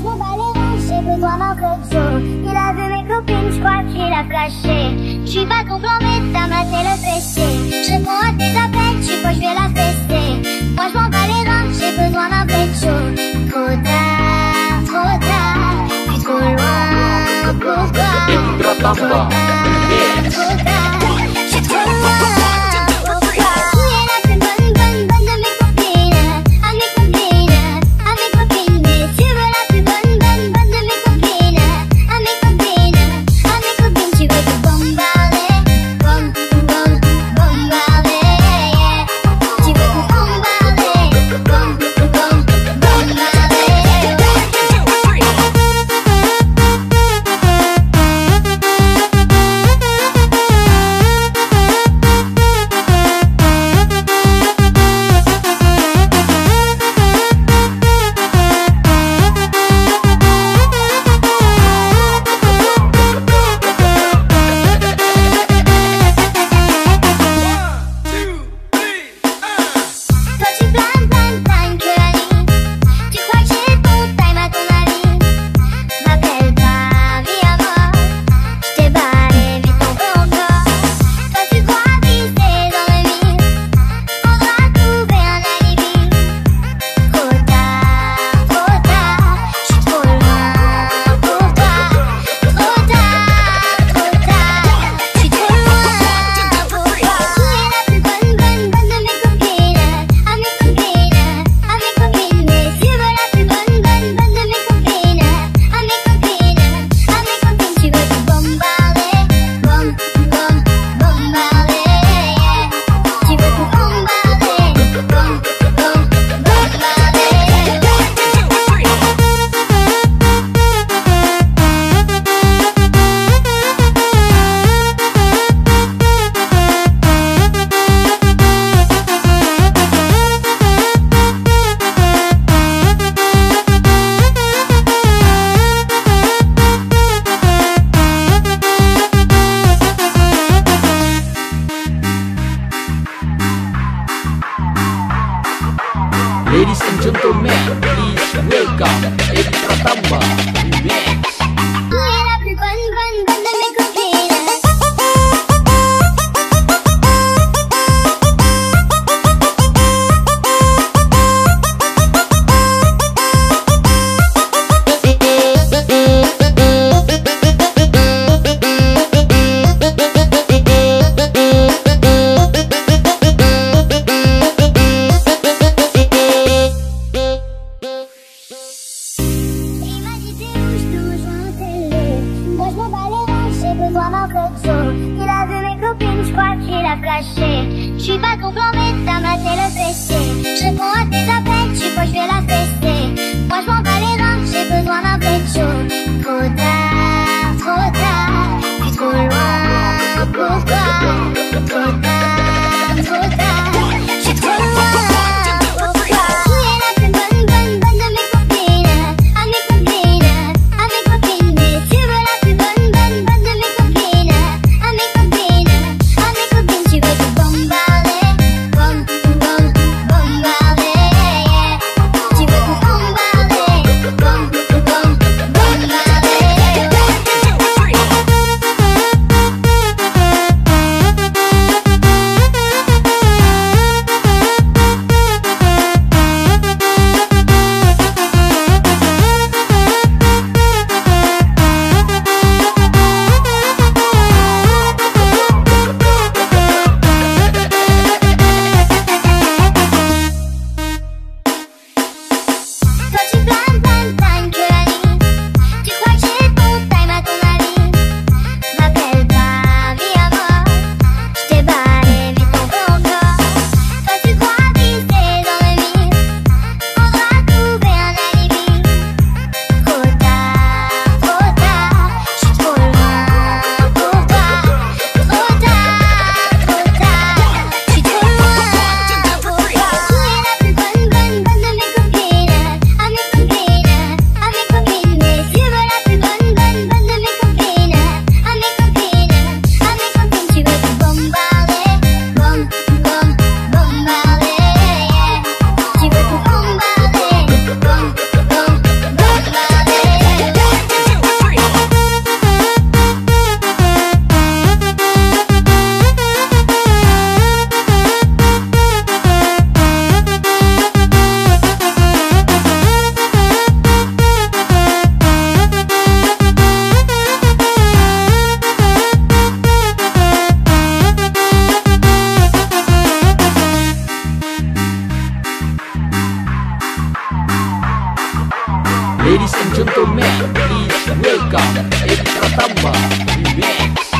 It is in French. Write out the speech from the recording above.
je m'en bats les reins, j'ai besoin d'un peu de Il a vu mes copines, je crois qu'il a flashé. Je suis pas mais t'as maté le fessier. Je réponds à tes appels, tu crois que je vais la fester. Moi je m'en bats les reins, j'ai besoin d'un peu de chaud. Trop tard, trop tard, puis trop loin pour toi. Trop tard, trop Ladies and gentlemen, please welcome Edi Pratamba Remix je me balayerai, j'ai besoin d'un sexo. Il a vu mes copines, je crois qu'il a flashé. Je suis pas confirmée, t'as maté le péché. Je réponds à Please welcome Ekta Samba Remix.